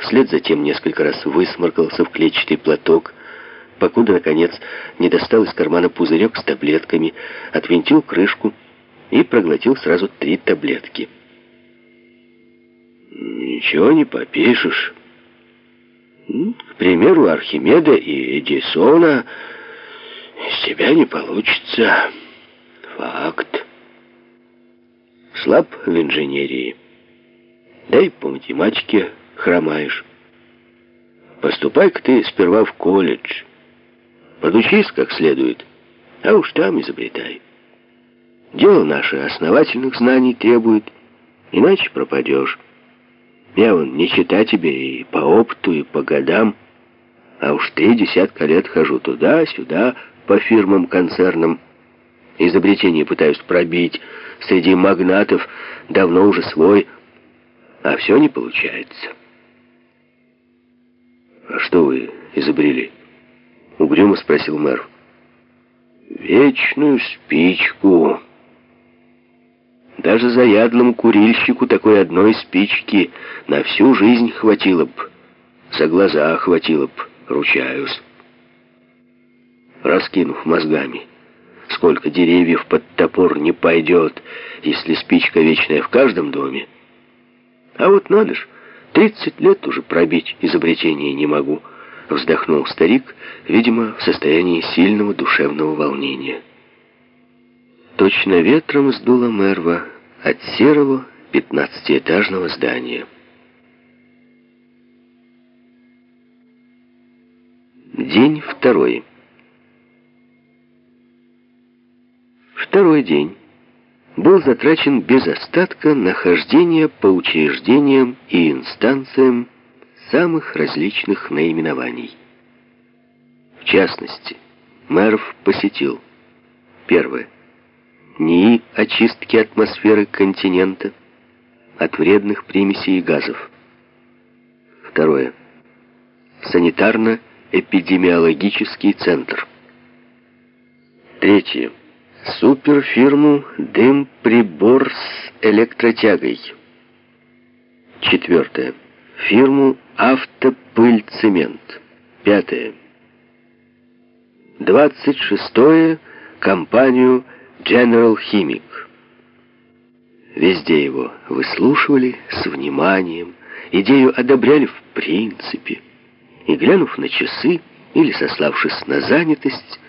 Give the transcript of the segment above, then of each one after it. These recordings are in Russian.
вслед за тем несколько раз высморкался в клетчатый платок, покуда, наконец, не достал из кармана пузырек с таблетками, отвинтил крышку и проглотил сразу три таблетки. «Ничего не попишешь. К примеру, Архимеда и Эдисона из тебя не получится. Факт. Слаб в инженерии. Да и по математике хромаешь. Поступай-ка ты сперва в колледж». Подучись как следует, а уж там изобретай. Дело наше основательных знаний требует, иначе пропадешь. Я вон не чита тебе и по опыту, и по годам, а уж три десятка лет хожу туда-сюда по фирмам, концернам. Изобретение пытаюсь пробить среди магнатов, давно уже свой, а все не получается. А что вы изобрели? Угрюмо спросил мэр. «Вечную спичку». Даже заядлому курильщику такой одной спички на всю жизнь хватило б. За глаза хватило б, ручаюсь. Раскинув мозгами, сколько деревьев под топор не пойдет, если спичка вечная в каждом доме. А вот надо ж, тридцать лет уже пробить изобретение не могу — вздохнул старик, видимо, в состоянии сильного душевного волнения. Точно ветром сдуло Мерва от серого пятнадцатиэтажного здания. День второй. Второй день был затрачен без остатка на хождение по учреждениям и инстанциям самых различных наименований. В частности, Мэров посетил первое НИИ очистки атмосферы континента от вредных примесей и газов. Второе. Санитарно-эпидемиологический центр. Третье. Суперфирму «Дым-прибор с электротягой». Четвертое. Фирму Автопыльцемент. Пятое. Двадцать шестое. Компанию General Chemic. Везде его выслушивали с вниманием, идею одобряли в принципе, и, глянув на часы или сославшись на занятость,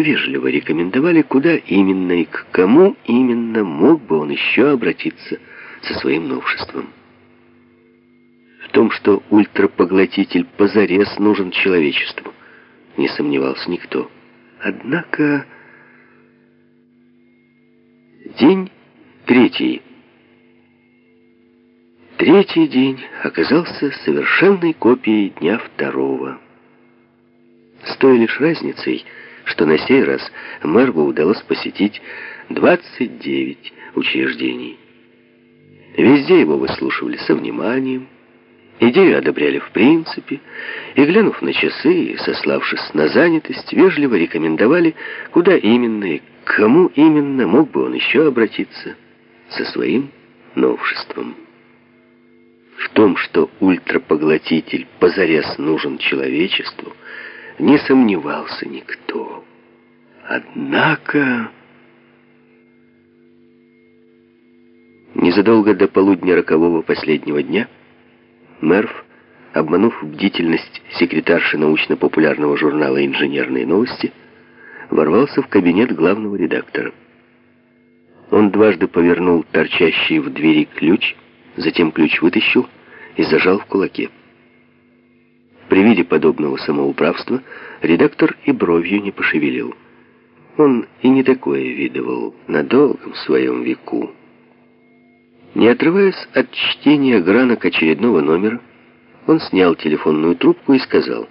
вежливо рекомендовали, куда именно и к кому именно мог бы он еще обратиться со своим новшеством том, что ультрапоглотитель позарез нужен человечеству, не сомневался никто. Однако... День третий. Третий день оказался совершенной копией дня второго. С той лишь разницей, что на сей раз Мэрбу удалось посетить 29 учреждений. Везде его выслушивали со вниманием, Идею одобряли в принципе, и, глянув на часы и сославшись на занятость, вежливо рекомендовали, куда именно и к кому именно мог бы он еще обратиться со своим новшеством. В том, что ультрапоглотитель позарез нужен человечеству, не сомневался никто. Однако... Незадолго до полудня рокового последнего дня Мерв, обманув бдительность секретарши научно-популярного журнала «Инженерные новости», ворвался в кабинет главного редактора. Он дважды повернул торчащий в двери ключ, затем ключ вытащил и зажал в кулаке. При виде подобного самоуправства редактор и бровью не пошевелил. Он и не такое видывал на долгом своем веку. Не отрываясь от чтения гранок очередного номера, он снял телефонную трубку и сказал,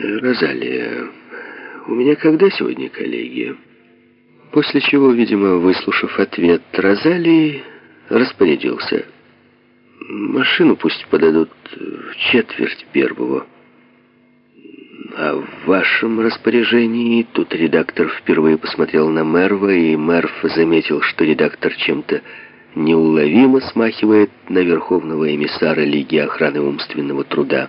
«Розалия, у меня когда сегодня коллегия?» После чего, видимо, выслушав ответ Розалии, распорядился. «Машину пусть подадут в четверть первого». «А в вашем распоряжении...» Тут редактор впервые посмотрел на Мерва, и Мерв заметил, что редактор чем-то неуловимо смахивает на верховного эмиссара Лиги охраны умственного труда.